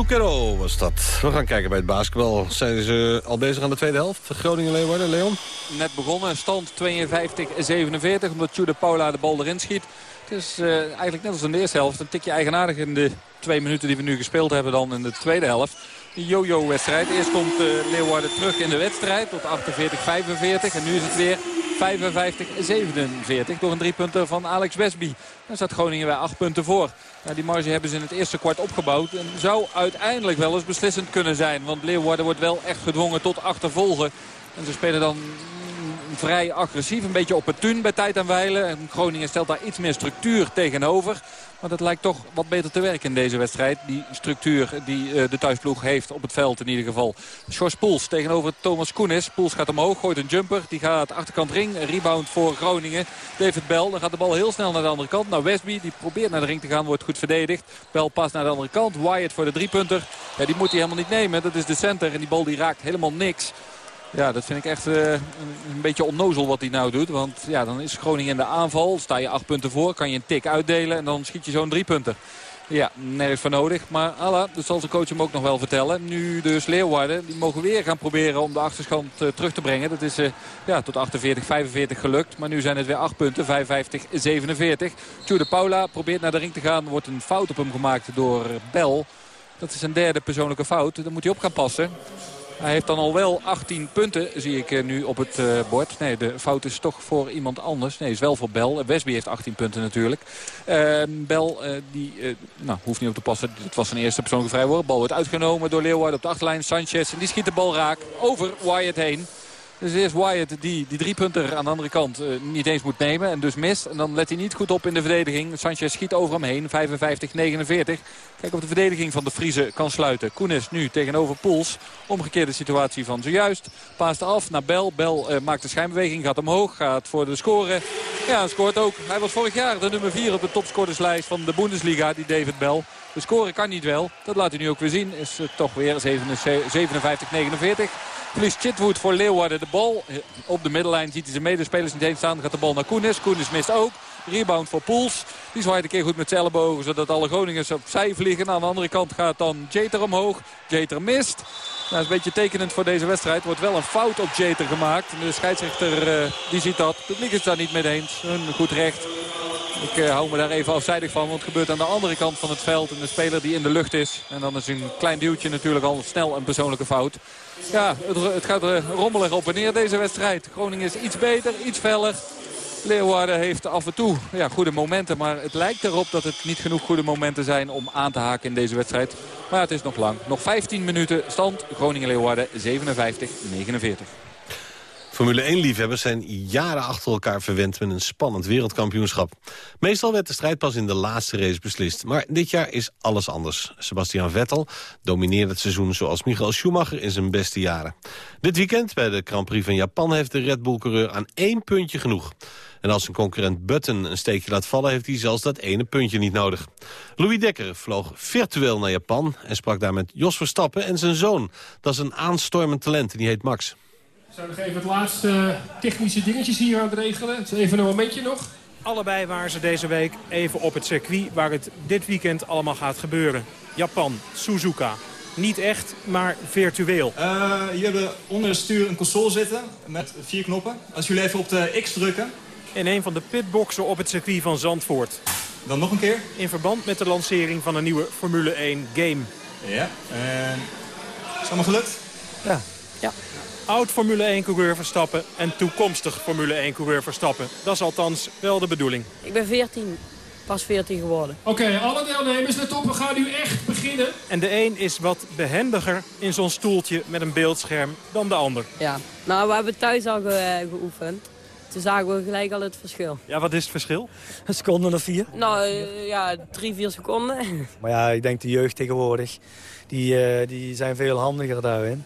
Zucchero was dat. We gaan kijken bij het basketbal. Zijn ze al bezig aan de tweede helft? Groningen-Leeuwarden, Leon?
Net begonnen, stand 52-47, omdat Jude Paula de bal erin schiet. Het is uh, eigenlijk net als in de eerste helft. Een tikje eigenaardig in de twee minuten die we nu gespeeld hebben dan in de tweede helft. Een yo-yo-wedstrijd. Eerst komt uh, Leeuwarden terug in de wedstrijd tot 48-45. En nu is het weer 55-47 door een driepunter van Alex Westby. Dan staat Groningen weer acht punten voor. Die marge hebben ze in het eerste kwart opgebouwd. En zou uiteindelijk wel eens beslissend kunnen zijn. Want Leeuwarden wordt wel echt gedwongen tot achtervolgen. En ze spelen dan vrij agressief. Een beetje opportun bij tijd en wijlen. En Groningen stelt daar iets meer structuur tegenover. Maar dat lijkt toch wat beter te werken in deze wedstrijd. Die structuur die uh, de thuisploeg heeft op het veld in ieder geval. Sjors Poels tegenover Thomas Koenis. Poels gaat omhoog, gooit een jumper. Die gaat achterkant ring. Rebound voor Groningen. David Bell. Dan gaat de bal heel snel naar de andere kant. Nou Westby die probeert naar de ring te gaan. Wordt goed verdedigd. Bell past naar de andere kant. Wyatt voor de driepunter. Ja, die moet hij helemaal niet nemen. Dat is de center. En die bal die raakt helemaal niks. Ja, dat vind ik echt uh, een, beetje onnozel wat hij nou doet. Want ja, dan is Groningen in de aanval. Sta je acht punten voor, kan je een tik uitdelen en dan schiet je zo'n drie punten. Ja, nergens voor nodig. Maar Allah, dat zal zijn coach hem ook nog wel vertellen. Nu dus Leeuwarden, die mogen weer gaan proberen om de achterstand uh, terug te brengen. Dat is uh, ja, tot 48, 45 gelukt. Maar nu zijn het weer 8 punten, 55, 47. Tjoe Paula probeert naar de ring te gaan. Er wordt een fout op hem gemaakt door Bel. Dat is een derde persoonlijke fout. Daar moet hij op gaan passen. Hij heeft dan al wel 18 punten, zie ik nu op het uh, bord. Nee, de fout is toch voor iemand anders. Nee, is wel voor Bel. Wesby heeft 18 punten natuurlijk. Uh, Bel, uh, die nou, hoeft niet op te passen. Het was zijn eerste persoonlijke vrijwoord. Bal wordt uitgenomen door Leeuwarden op de achterlijn. Sanchez, en die schiet de bal raak over Wyatt heen. Dus eerst Wyatt die die driepunter aan de andere kant uh, niet eens moet nemen. En dus mist. En dan let hij niet goed op in de verdediging. Sanchez schiet over hem heen. 55-49. Kijk of de verdediging van de Friese kan sluiten. Koenis nu tegenover Poels. Omgekeerde situatie van zojuist. Paast af naar Bel. Bel uh, maakt de schijnbeweging. Gaat omhoog. Gaat voor de score. Ja, scoort ook. Hij was vorig jaar de nummer 4 op de topscorerslijst van de Bundesliga. Die David Bel. De score kan niet wel. Dat laat hij nu ook weer zien. Is uh, toch weer 57-49. Verliest Chitwood voor Leeuwarden de bal. Op de middenlijn ziet hij zijn medespelers niet heen staan. Gaat de bal naar Koenis. Koenis mist ook. Rebound voor Poels. Die zwaait een keer goed met zijn ellebogen. Zodat alle Groningers opzij vliegen. Aan de andere kant gaat dan Jeter omhoog. Jeter mist. Nou, dat is een beetje tekenend voor deze wedstrijd. Wordt wel een fout op Jeter gemaakt. De scheidsrechter uh, die ziet dat. Het publiek is daar niet mee eens. Een goed recht. Ik uh, hou me daar even afzijdig van. Want het gebeurt aan de andere kant van het veld. En de speler die in de lucht is. En dan is een klein duwtje natuurlijk al snel een persoonlijke fout. Ja, het, het gaat uh, rommelig op en neer deze wedstrijd. Groningen is iets beter, iets feller. Leeuwarden heeft af en toe ja, goede momenten. Maar het lijkt erop dat het niet genoeg goede momenten zijn om aan te haken in deze wedstrijd. Maar het is nog lang. Nog 15 minuten stand. Groningen-Leeuwarden 57-49.
Formule 1-liefhebbers zijn jaren achter elkaar verwend met een spannend wereldkampioenschap. Meestal werd de strijd pas in de laatste race beslist. Maar dit jaar is alles anders. Sebastian Vettel domineert het seizoen zoals Michael Schumacher in zijn beste jaren. Dit weekend bij de Grand Prix van Japan heeft de Red Bull-coureur aan één puntje genoeg. En als zijn concurrent Button een steekje laat vallen... heeft hij zelfs dat ene puntje niet nodig. Louis Dekker vloog virtueel naar Japan... en sprak daar met Jos Verstappen en zijn zoon. Dat is een aanstormend talent en die heet Max.
We zijn nog even het laatste technische dingetjes hier aan het regelen. Het is even een momentje nog.
Allebei waren ze deze week even op het circuit waar het dit weekend allemaal gaat gebeuren. Japan, Suzuka. Niet echt, maar virtueel.
Uh, hier hebben we onder het stuur een console zitten met vier knoppen. Als jullie even op de X drukken...
In een van de pitboxen op het circuit van Zandvoort.
Dan nog een keer.
In verband met de lancering van een nieuwe Formule 1 game.
Ja, en... Is het allemaal gelukt?
Ja. Oud Formule 1-coureur Verstappen en toekomstig Formule 1-coureur Verstappen. Dat is althans wel de bedoeling.
Ik ben 14, pas 14 geworden.
Oké, okay, alle deelnemers, let op, we gaan nu echt beginnen.
En de een is wat behendiger in zo'n stoeltje met een beeldscherm dan de ander.
Ja, nou we hebben thuis al ge geoefend. Toen zagen we gelijk al het verschil.
Ja, wat is het verschil?
Een seconde of vier. Nou, uh, ja, drie, vier seconden.
Maar ja, ik denk de jeugd tegenwoordig, die, uh, die zijn veel handiger daarin.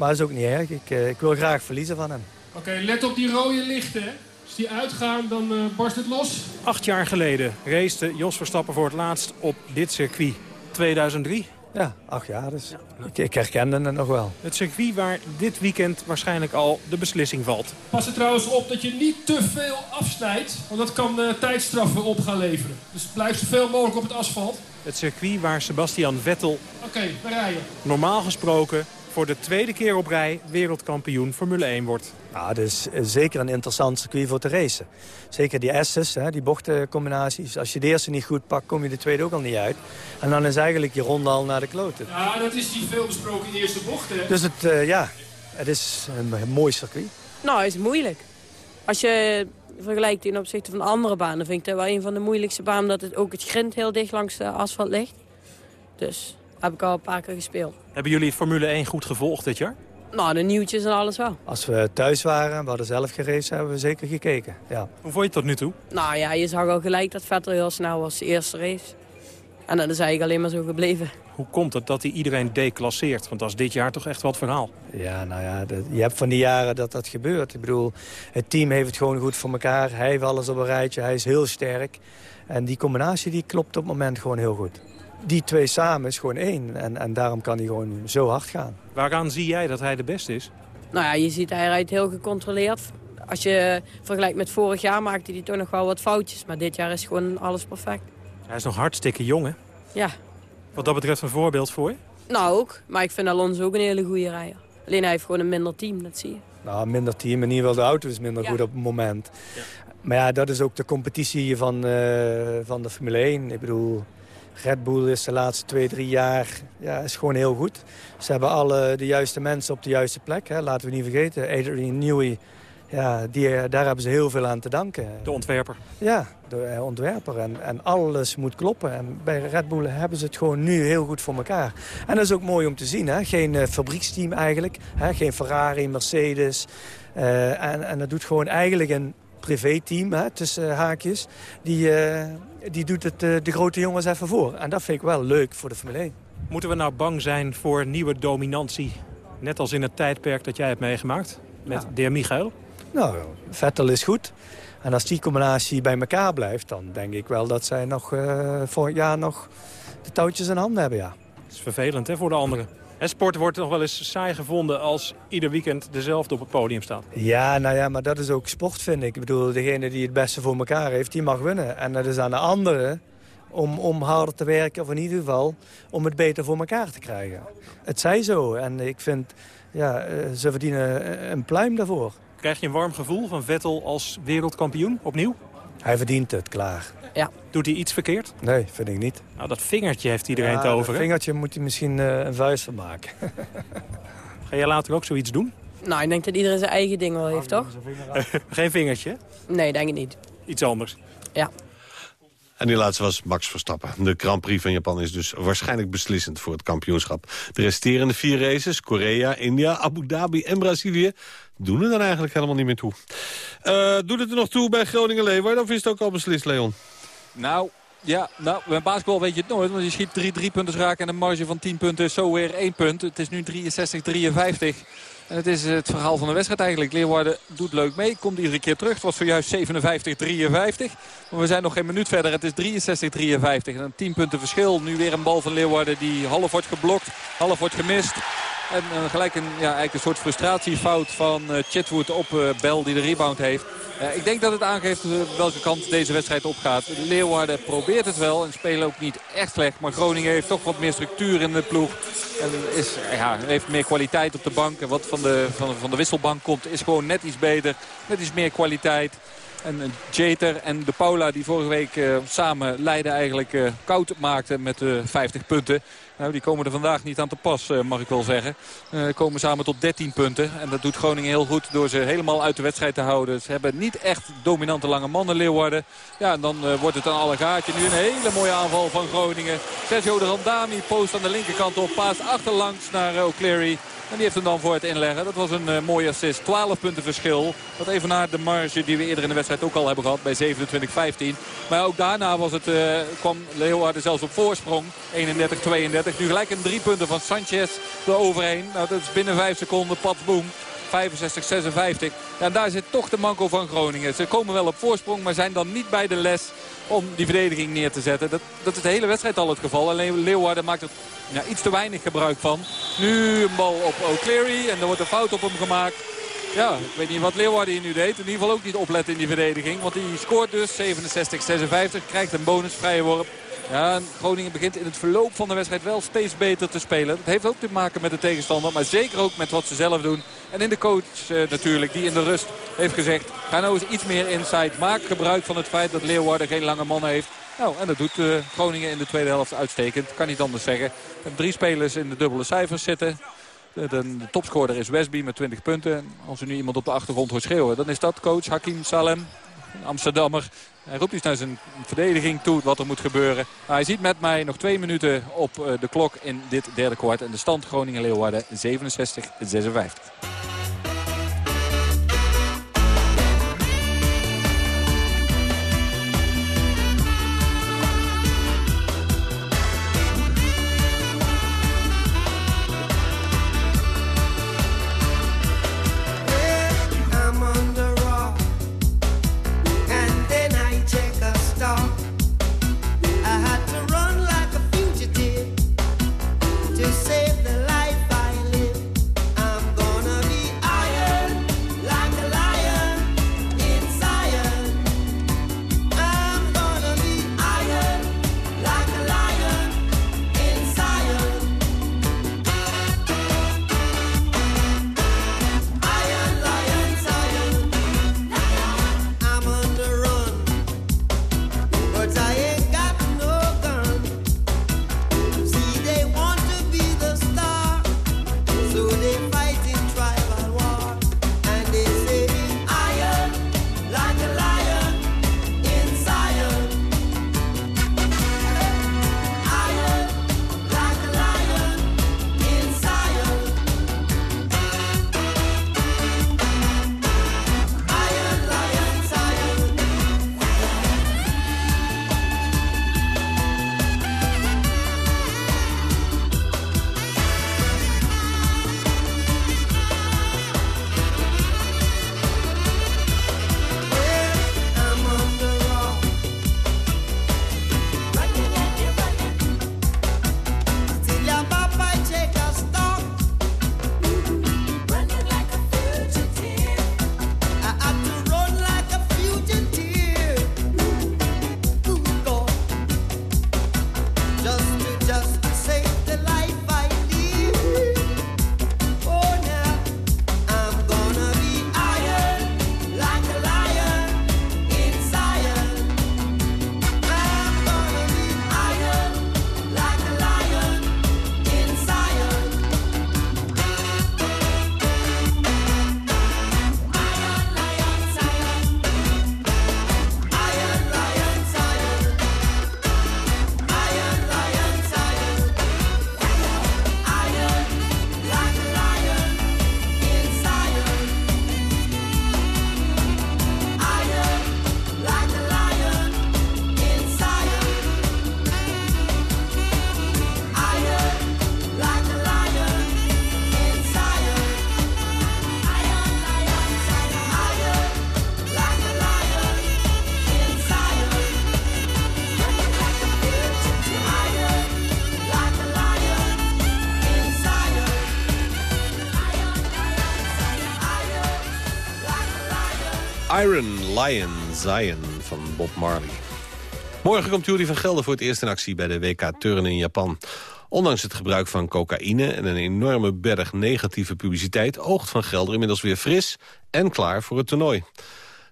Maar dat is ook niet erg. Ik, uh, ik wil graag verliezen van hem.
Oké, okay, let op die rode lichten. Als die uitgaan, dan uh, barst het los.
Acht jaar geleden racete Jos Verstappen voor het laatst op dit circuit. 2003?
Ja, acht jaar dus. Ja. Ik, ik herkende het nog wel.
Het circuit waar dit weekend waarschijnlijk al de beslissing valt.
Pas er trouwens op dat je niet te veel afsnijdt. Want dat kan uh, tijdstraffen op gaan leveren. Dus blijf zoveel mogelijk op het asfalt.
Het circuit waar Sebastian Vettel
Oké, we rijden.
normaal gesproken voor de tweede keer op rij wereldkampioen Formule 1 wordt.
Ja, het is eh, zeker een interessant circuit voor te racen. Zeker die S's, hè, die bochtencombinaties. Als je de eerste niet goed pakt, kom je de tweede ook al niet uit. En dan is eigenlijk je ronde al naar de kloten.
Ja, dat is die veelbesproken eerste bocht, hè?
Dus het, eh, ja, het is een, een mooi circuit.
Nou, is moeilijk. Als je vergelijkt in opzichte van andere banen, vind ik dat wel een van de moeilijkste banen. Omdat het ook het grind heel dicht langs de asfalt ligt. Dus heb ik al een paar keer gespeeld.
Hebben jullie Formule 1 goed gevolgd dit jaar?
Nou, de nieuwtjes en alles wel.
Als we thuis waren, we hadden zelf geraced, hebben we zeker gekeken. Ja.
Hoe vond je het tot nu toe?
Nou ja, je zag al gelijk dat Vettel heel snel was, de eerste race. En dat is eigenlijk alleen maar zo gebleven.
Hoe komt het dat hij iedereen declasseert? Want dat is dit jaar toch echt wat verhaal.
Ja, nou ja, je hebt van die jaren dat dat gebeurt. Ik bedoel, het team heeft het gewoon goed voor elkaar. Hij heeft alles op een rijtje, hij is heel sterk. En die combinatie die klopt op het moment gewoon heel goed. Die twee samen is gewoon één. En, en daarom kan hij gewoon zo hard gaan.
Waaraan zie jij dat hij de beste is?
Nou ja, je ziet hij rijdt heel gecontroleerd. Als je vergelijkt met vorig jaar maakte hij toch nog wel wat foutjes. Maar dit jaar is gewoon alles perfect.
Hij is nog hartstikke jong, hè?
Ja,
Wat dat betreft een voorbeeld voor je?
nou ook. Maar ik vind Alonso ook een hele goede rijder. Alleen hij heeft gewoon een minder team, dat zie je.
Nou, minder team. In ieder geval de auto is minder goed op het moment. Maar ja, dat is ook de competitie van, eh, van de Formule 1. Ik bedoel, Red Bull is de laatste twee, drie jaar ja, is gewoon heel goed. Ze hebben alle de juiste mensen op de juiste plek. Hè. Laten we niet vergeten, Adrian Newey, ja, die, daar hebben ze heel veel aan te danken.
De ontwerper.
Ja, de eh, ontwerper. En, en alles moet kloppen. En bij Red Bull hebben ze het gewoon nu heel goed voor elkaar. En dat is ook mooi om te zien. Hè? Geen eh, fabrieksteam eigenlijk. Hè? Geen Ferrari, Mercedes. Eh, en, en dat doet gewoon eigenlijk een privéteam, tussen haakjes. Die, die doet het eh, de grote jongens even voor. En dat vind ik wel leuk voor de Formule 1.
Moeten we nou bang zijn voor nieuwe dominantie? Net als in het tijdperk dat jij hebt meegemaakt met de heer Michael.
Nou, Vettel is goed. En als die combinatie bij elkaar blijft, dan denk ik wel dat zij nog eh vorig jaar nog de touwtjes in handen hebben, ja.
Dat is vervelend hè, voor de anderen. En sport wordt nog wel eens saai gevonden als ieder weekend dezelfde op het podium staat.
Ja, nou ja, maar dat is ook sport, vind ik. Ik bedoel, degene die het beste voor elkaar heeft, die mag winnen. En dat is aan de anderen om, om harder te werken, of in ieder geval om het beter voor elkaar te krijgen. Het zij zo. En ik vind, ja, eh, ze verdienen een pluim daarvoor.
Krijg je een warm gevoel van Vettel als wereldkampioen opnieuw?
Hij verdient het, klaar.
Ja.
Doet hij iets verkeerd?
Nee, vind ik niet.
Nou, dat vingertje heeft iedereen
Ja,
te over.
dat vingertje moet hij misschien eh, een vuist van maken.
Ga jij later ook zoiets doen?
Nou, ik denk dat iedereen zijn eigen ding wel heeft, toch?
Geen vingertje?
Nee, denk ik niet.
Iets anders.
Ja.
En die laatste was Max Verstappen. De Grand Prix van Japan is dus waarschijnlijk beslissend voor het kampioenschap. De resterende vier races, Korea, India, Abu Dhabi en Brazilië... doen er dan eigenlijk helemaal niet meer toe. Eh, doet het er nog toe bij Groningen-Leeuwarden of is het ook al beslist, Leon?
Nou, ja, nou, bij basketbal weet je het nooit. Want je schiet drie drie punten raken en een marge van 10 punten is zo weer één punt. Het is nu 63-53. Het is het verhaal van de wedstrijd eigenlijk. Leeuwarden doet leuk mee, komt iedere keer terug. Het was zojuist 57-53. Maar we zijn nog geen minuut verder. Het is 63-53. En een 10 punten verschil. Nu weer een bal van Leeuwarden die half wordt geblokt, half wordt gemist. En eh, gelijk een, ja, eigenlijk een soort frustratiefout van uh, Chetwood op uh, Bel die de rebound heeft. Ik denk dat het aangeeft welke kant deze wedstrijd opgaat. Leeuwarden probeert het wel en spelen ook niet echt slecht. Maar Groningen heeft toch wat meer structuur in de ploeg. En is, ja, heeft meer kwaliteit op de bank. En wat van de, van, van de wisselbank komt is gewoon net iets beter. Net iets meer kwaliteit. En Jeter en de Paula die vorige week samen Leiden eigenlijk koud maakten met uh, 50 punten. Nou, die komen er vandaag niet aan te pas, mag ik wel zeggen. komen samen tot 13 punten. En dat doet Groningen heel goed door ze helemaal uit de wedstrijd te houden. Ze hebben niet echt dominante lange mannen Leeuwarden. Ja, en dan wordt het een alle gaatje. Nu een hele mooie aanval van Groningen. Sergio de Randami post aan de linkerkant op. Paas achterlangs naar O'Cleary. En die heeft hem dan voor het inleggen. Dat was een uh, mooie assist. 12 punten verschil. Dat even naar de marge die we eerder in de wedstrijd ook al hebben gehad bij 27-15. Maar ook daarna was het, uh, kwam Leeuwarden zelfs op voorsprong. 31-32. Nu gelijk een drie punten van Sanchez eroverheen. Nou, dat is binnen 5 seconden. Pats boom. 65-56. Ja, daar zit toch de manco van Groningen. Ze komen wel op voorsprong, maar zijn dan niet bij de les om die verdediging neer te zetten. Dat, dat is de hele wedstrijd al het geval. Alleen Leeuwarden maakt er ja, iets te weinig gebruik van. Nu een bal op O'Cleary en er wordt een fout op hem gemaakt. Ja, ik weet niet wat Leeuwarden hier nu deed. In ieder geval ook niet opletten in die verdediging. Want die scoort dus 67-56. Krijgt een bonus vrije worp.
Ja, en Groningen begint in het verloop van de wedstrijd wel steeds beter te spelen. Dat heeft ook te maken met de tegenstander, maar zeker ook met wat ze zelf doen. En in de coach eh, natuurlijk, die in de rust heeft gezegd... ga nou eens iets meer inside. Maak gebruik van het feit dat Leeuwarden geen lange mannen heeft. Nou, en dat doet eh, Groningen in de tweede helft uitstekend. Kan niet anders zeggen. Drie spelers in de dubbele cijfers zitten. De, de, topscorer is Westby met 20 punten. En als u nu iemand op de achtergrond hoort schreeuwen, dan is dat coach Hakim Salem. Amsterdammer. Roept iets naar zijn verdediging toe wat er moet gebeuren. Maar hij ziet met mij nog twee minuten op eh, de klok in dit derde kwart. En de stand Groningen-Leeuwarden 67-56.
Iron Lion Zion
van Bob Marley. Morgen komt Jury van Gelder voor het eerst in actie bij de WK Turnen in Japan. Ondanks het gebruik van cocaïne en een enorme berg negatieve publiciteit... oogt Van Gelder inmiddels weer fris en klaar voor het toernooi.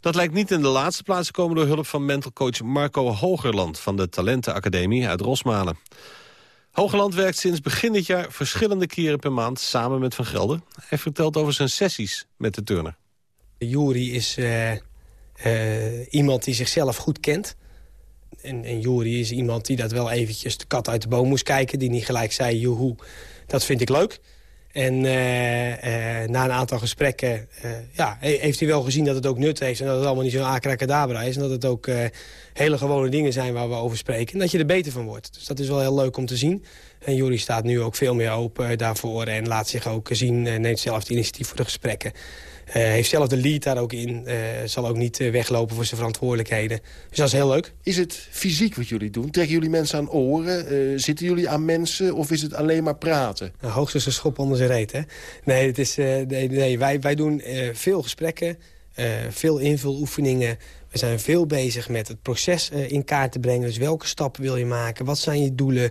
Dat lijkt niet in de laatste plaats te komen door hulp van mentalcoach Marco Hogerland... van de Talentenacademie uit Rosmalen. Hogerland werkt sinds begin dit jaar verschillende keren per maand samen met Van Gelder. Hij vertelt over zijn sessies met de turner.
Juri is eh, eh, iemand die zichzelf goed kent. En, en Juri is iemand die dat wel eventjes de kat uit de boom moest kijken. Die niet gelijk zei, joehoe, dat vind ik leuk. En eh, na een aantal gesprekken ja, he- heeft hij wel gezien dat het ook nut heeft... en dat het allemaal niet zo'n acracadabra is. En dat het ook hele gewone dingen zijn waar we over spreken. En dat je er beter van wordt. Dus dat is wel heel leuk om te zien. En Juri staat nu ook veel meer open daarvoor... en laat zich ook zien, en neemt zelf het initiatief voor de gesprekken. Eh, heeft zelf de lead daar ook in. eh, zal ook niet eh, weglopen voor zijn verantwoordelijkheden. Dus dat is heel leuk.
Is het fysiek wat jullie doen? Trekken jullie mensen aan oren? Zitten jullie aan mensen? Of is het alleen maar praten?
Nou, hoogstens een schop onder zijn reet, hè? Nee, het is, nee, nee wij, wij doen veel gesprekken, veel invuloefeningen... We zijn veel bezig met het proces in kaart te brengen. Dus welke stappen wil je maken? Wat zijn je doelen?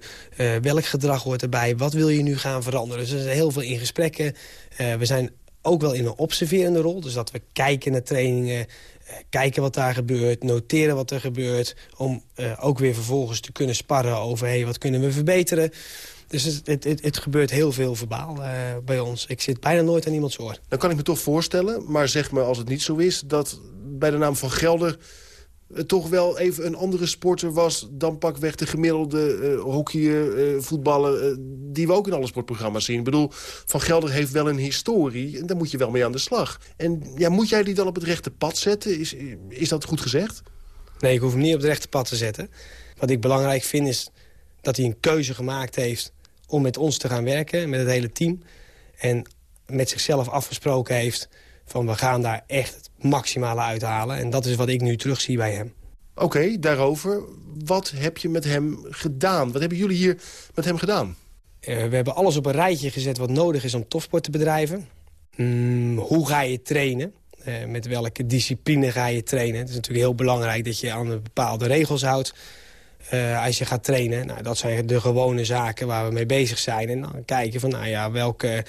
Welk gedrag hoort erbij? Wat wil je nu gaan veranderen? Dus er zijn heel veel in gesprekken. We zijn ook wel in een observerende rol. Dus dat we kijken naar trainingen, eh, kijken wat daar gebeurt, noteren wat er gebeurt... om eh, ook weer vervolgens te kunnen sparren over hey, wat kunnen we verbeteren. Dus het, het, het, gebeurt heel veel verbaal eh, bij ons. Ik zit bijna nooit aan iemands oor.
Dan kan ik me toch voorstellen, maar zeg maar als het niet zo is... dat bij de naam van Gelder toch wel even een andere sporter was... dan pakweg de gemiddelde eh hockeyer, eh, voetballer... eh, die we ook in alle sportprogramma's zien. Ik bedoel, Van Gelder heeft wel een historie... en daar moet je wel mee aan de slag. En ja, moet jij die dan op het rechte pad zetten? Is, is dat goed gezegd?
Nee, ik hoef hem niet op het rechte pad te zetten. Wat ik belangrijk vind is dat hij een keuze gemaakt heeft... om met ons te gaan werken, met het hele team. En met zichzelf afgesproken heeft van we gaan daar echt het maximale uithalen. En dat is wat ik nu terugzie bij hem.
Oké, daarover. Wat heb je met hem gedaan? Wat hebben jullie hier met hem gedaan?
Eh, we hebben alles op een rijtje gezet wat nodig is om topsport te bedrijven. Mm, hoe ga je trainen? Eh, met welke discipline ga je trainen? Het is natuurlijk heel belangrijk dat je aan bepaalde regels houdt. eh, als je gaat trainen, nou, dat zijn de gewone zaken waar we mee bezig zijn. En dan kijken van, nou ja, welke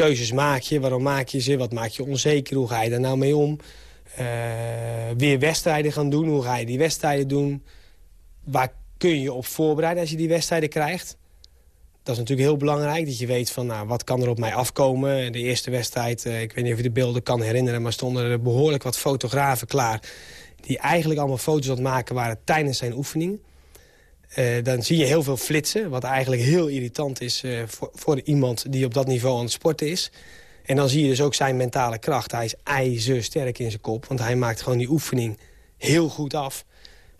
keuzes maak je? Waarom maak je ze? Wat maak je onzeker? Hoe ga je daar nou mee om? Eh, weer wedstrijden gaan doen. Hoe ga je die wedstrijden doen? Waar kun je op voorbereiden als je die wedstrijden krijgt? Dat is natuurlijk heel belangrijk, dat je weet van nou, wat kan er op mij afkomen. De eerste wedstrijd, eh, ik weet niet of je de beelden kan herinneren... maar stonden er behoorlijk wat fotografen klaar... die eigenlijk allemaal foto's aan het maken waren tijdens zijn oefening. Eh, dan zie je heel veel flitsen, wat eigenlijk heel irritant is... eh, voor, voor iemand die op dat niveau aan het sporten is. En dan zie je dus ook zijn mentale kracht. Hij is ijzersterk in zijn kop, want hij maakt gewoon die oefening heel goed af.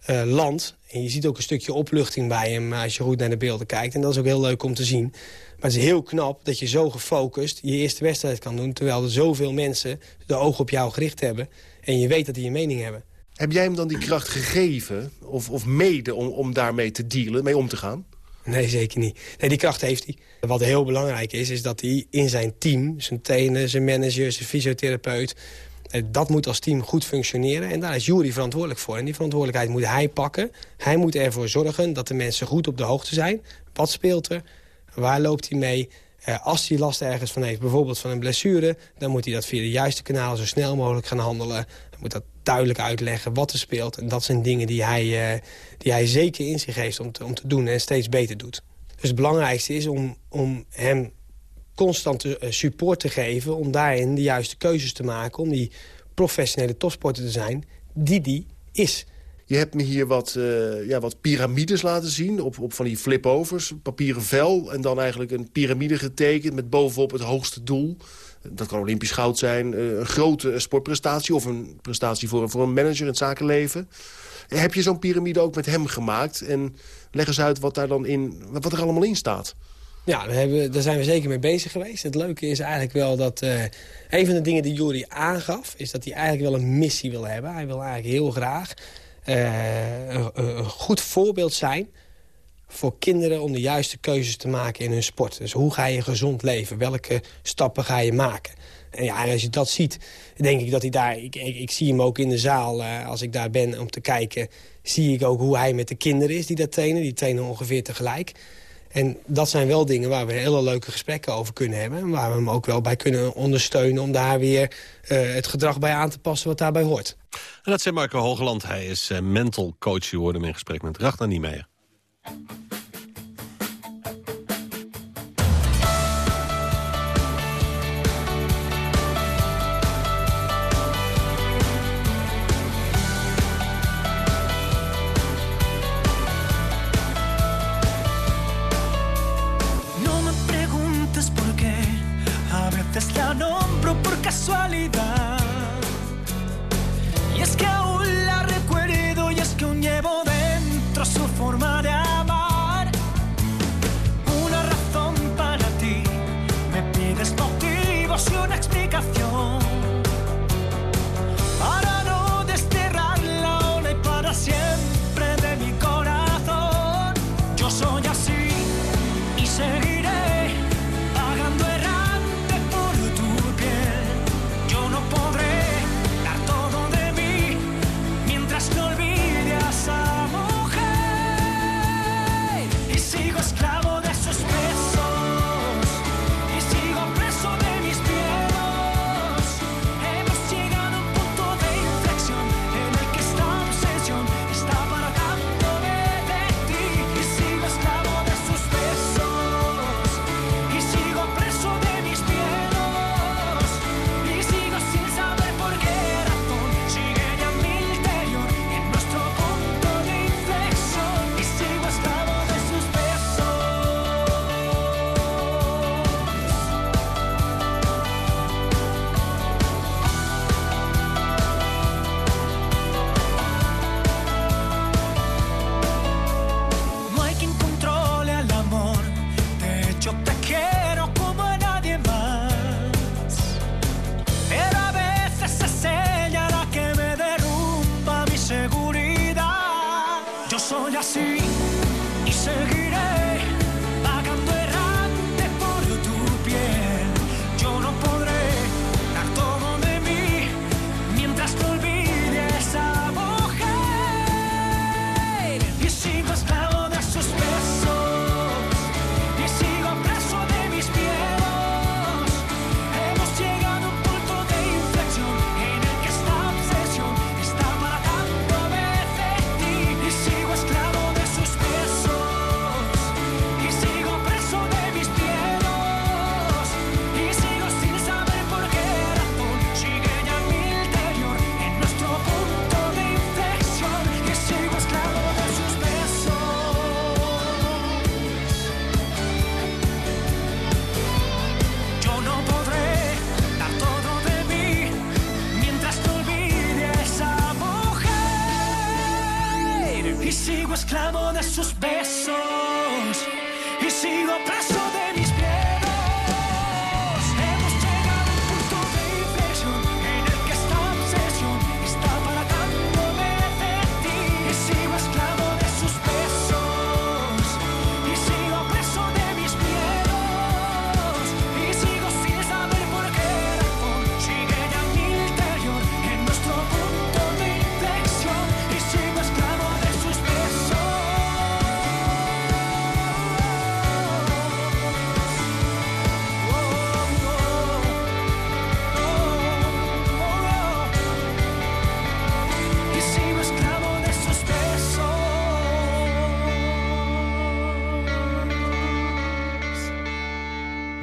Eh, land. En je ziet ook een stukje opluchting bij hem als je goed naar de beelden kijkt. En dat is ook heel leuk om te zien. Maar het is heel knap dat je zo gefocust je eerste wedstrijd kan doen... terwijl er zoveel mensen de ogen op jou gericht hebben... en je weet dat die een mening hebben.
Heb jij hem dan die kracht gegeven, of, of mede, om, om daarmee te dealen, mee om te gaan?
Nee, zeker niet. Nee, die kracht heeft hij. Wat heel belangrijk is, is dat hij in zijn team... zijn trainer, zijn manager, zijn fysiotherapeut... eh, dat moet als team goed functioneren. En daar is Jury verantwoordelijk voor. En die verantwoordelijkheid moet hij pakken. Hij moet ervoor zorgen dat de mensen goed op de hoogte zijn. Wat speelt er? Waar loopt hij mee? Eh, als hij last ergens van heeft, bijvoorbeeld van een blessure... dan moet hij dat via de juiste kanalen zo snel mogelijk gaan handelen. Moet dat duidelijk uitleggen wat er speelt. En dat zijn dingen die hij, eh, die hij zeker in zich heeft om te, om te doen en steeds beter doet. Dus het belangrijkste is om, om hem constant eh, support te geven... om daarin de juiste keuzes te maken... om die professionele topsporter te zijn die die is.
Je hebt me hier wat, eh, ja, wat piramides laten zien op, op van die flipovers. Papieren vel en dan eigenlijk een piramide getekend... met bovenop het hoogste doel. Dat kan olympisch goud zijn, eh, een grote sportprestatie... of een prestatie voor, een- voor een manager in het zakenleven. Heb je zo'n piramide ook met hem gemaakt? En leg eens uit wat, daar dan in, wat er allemaal in staat.
Ja, hebben, daar zijn we zeker mee bezig geweest. Het leuke is eigenlijk wel dat... eh, een van de dingen die Jori aangaf... is dat hij eigenlijk wel een missie wil hebben. Hij wil eigenlijk heel graag eh, een goed voorbeeld zijn... voor kinderen om de juiste keuzes te maken in hun sport. Dus hoe ga je gezond leven? Welke stappen ga je maken? En ja, als je dat ziet, denk ik dat hij daar... Ik, ik, zie hem ook in de zaal, eh, als ik daar ben om te kijken... zie ik ook hoe hij met de kinderen is die dat trainen. Die trainen ongeveer tegelijk. En dat zijn wel dingen waar we hele leuke gesprekken over kunnen hebben. En waar we hem ook wel bij kunnen ondersteunen... om daar weer eh, het gedrag bij aan te passen wat daarbij hoort.
En dat zei Marco Hogeland. Hij is eh, mental coach. Je hoorde hem in gesprek met Ragnar Niemeyer.
La nombro por casualidad.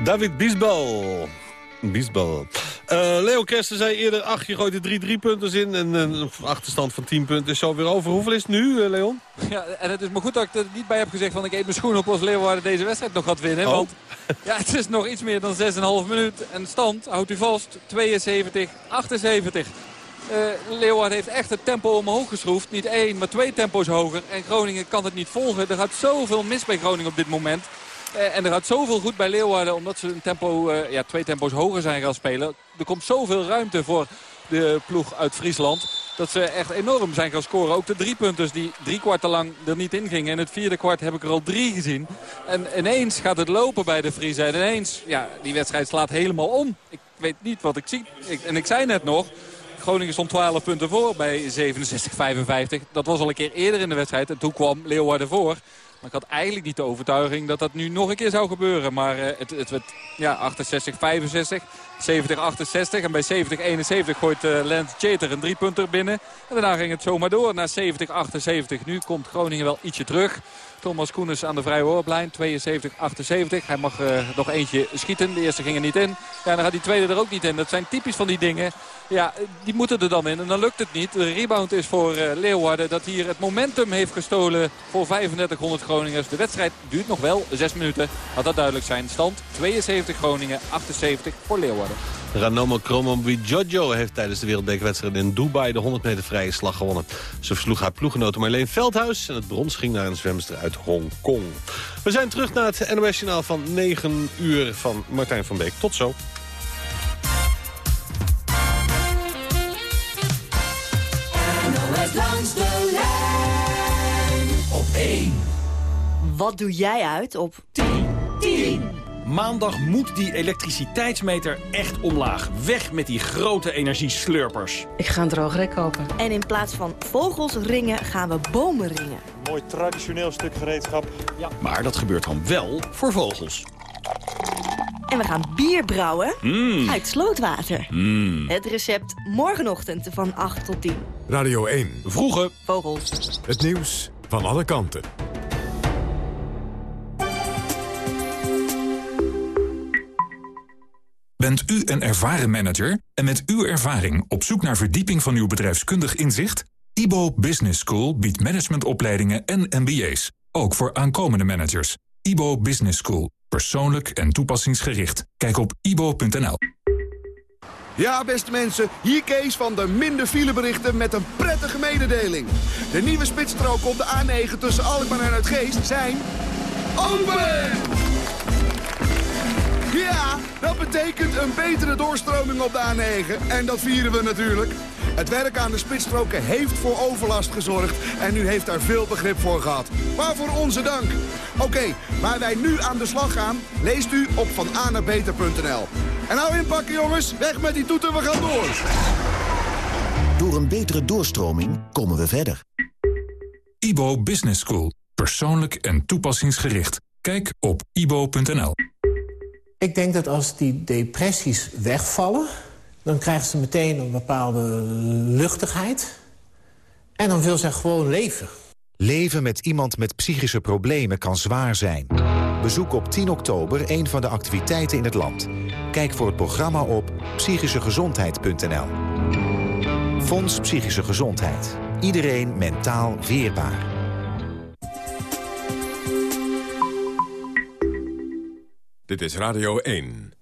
David Biesbal. Biesbal. Eh, Leo Kersten zei eerder, ach, je gooit er drie drie punten in. En een achterstand van 10 punten is zo weer over. Hoeveel is het nu, eh, Leon?
Ja, en het is maar goed dat ik er niet bij heb gezegd van ik eet mijn schoen op als Leeuwarden deze wedstrijd nog gaat winnen.
Oh.
Want ja, het is nog iets meer dan 6,5 minuut. En stand, houdt u vast, 72, 78. Eh Leeuwarden heeft echt het tempo omhoog geschroefd. Niet één, maar twee tempo's hoger. En Groningen kan het niet volgen. Er gaat zoveel mis bij Groningen op dit moment. Eh, en er gaat zoveel goed bij Leeuwarden omdat ze een tempo, eh, ja, twee tempo's hoger zijn gaan spelen. Er komt zoveel ruimte voor de ploeg uit Friesland. Dat ze echt enorm zijn gaan scoren. Ook de drie punters die drie kwarten lang er niet in gingen. In het vierde kwart heb ik er al drie gezien. En ineens gaat het lopen bij de Friese. En ineens, ja, die wedstrijd slaat helemaal om. Ik weet niet wat ik zie. Ik, en ik zei net nog, Groningen stond 12 punten voor bij 67-55. Dat was al een keer eerder in de wedstrijd. En toen kwam Leeuwarden voor. Maar ik had eigenlijk niet de overtuiging dat dat nu nog een keer zou gebeuren. Maar eh, het, het werd ja, 68-65, 70-68. En bij 70-71 gooit eh, Lance Chater een driepunter binnen. En daarna ging het zomaar door naar 70-78. Nu komt Groningen wel ietsje terug. Thomas Koenens aan de vrije worplijn. 72-78. Hij mag eh, nog eentje schieten. De eerste ging er niet in. Ja, dan gaat die tweede er ook niet in. Dat zijn typisch van die dingen. Ja, die moeten er dan in. En dan lukt het niet. De rebound is voor eh, Leeuwarden. Dat hier het momentum heeft gestolen voor 3500 Groningers. De wedstrijd duurt nog wel 6 minuten. Laat dat duidelijk zijn. Stand 72 Groningen, 78 voor Leeuwarden.
Ranomo Kromowidjojo Jojo heeft tijdens de wereldbekerwedstrijd in Dubai de 100 meter vrije slag gewonnen. Ze versloeg haar ploegenote Marleen Veldhuis en het brons ging naar een zwemster uit Hongkong. We zijn terug naar het NOS Journaal van 9 uur van Martijn van Beek. Tot zo.
Langs de lijn op 1.
Wat doe jij uit op
10?
Maandag moet die elektriciteitsmeter echt omlaag. Weg met die grote energieslurpers.
Ik ga een droogrek kopen. En in plaats van vogels ringen, gaan we bomen ringen.
Mooi traditioneel stuk gereedschap. Ja.
Maar dat gebeurt dan wel voor vogels.
En we gaan bier brouwen
Mm.
uit slootwater.
Mm.
Het recept morgenochtend van 8 tot 10.
Radio 1.
Vroege
Vogels.
Het nieuws van alle kanten.
Bent u een ervaren manager en met uw ervaring op zoek naar verdieping van uw bedrijfskundig inzicht? IBO Business School biedt managementopleidingen en MBA's, ook voor aankomende managers. IBO Business School, persoonlijk en toepassingsgericht. Kijk op ibo.nl.
Ja, beste mensen, hier Kees van de minder fileberichten met een prettige mededeling. De nieuwe spitsstroken op de A9 tussen Alkmaar en Uitgeest zijn... open! Ja, dat betekent een betere doorstroming op de A9. En dat vieren we natuurlijk. Het werk aan de spitsstroken heeft voor overlast gezorgd. En u heeft daar veel begrip voor gehad. Waarvoor onze dank. Oké, waar wij nu aan de slag gaan, leest u op vananabeter.nl. En nou inpakken jongens, weg met die toeten, we gaan door.
Door een betere doorstroming komen we verder.
IBO Business School, persoonlijk en toepassingsgericht. Kijk op ibo.nl.
Ik denk dat als die depressies wegvallen... dan krijgen ze meteen een bepaalde luchtigheid. En dan wil ze gewoon leven.
Leven met iemand met psychische problemen kan zwaar zijn. Bezoek op 10 oktober een van de activiteiten in het land. Kijk voor het programma op psychischegezondheid.nl. Fonds Psychische Gezondheid. Iedereen mentaal weerbaar.
Dit is Radio 1.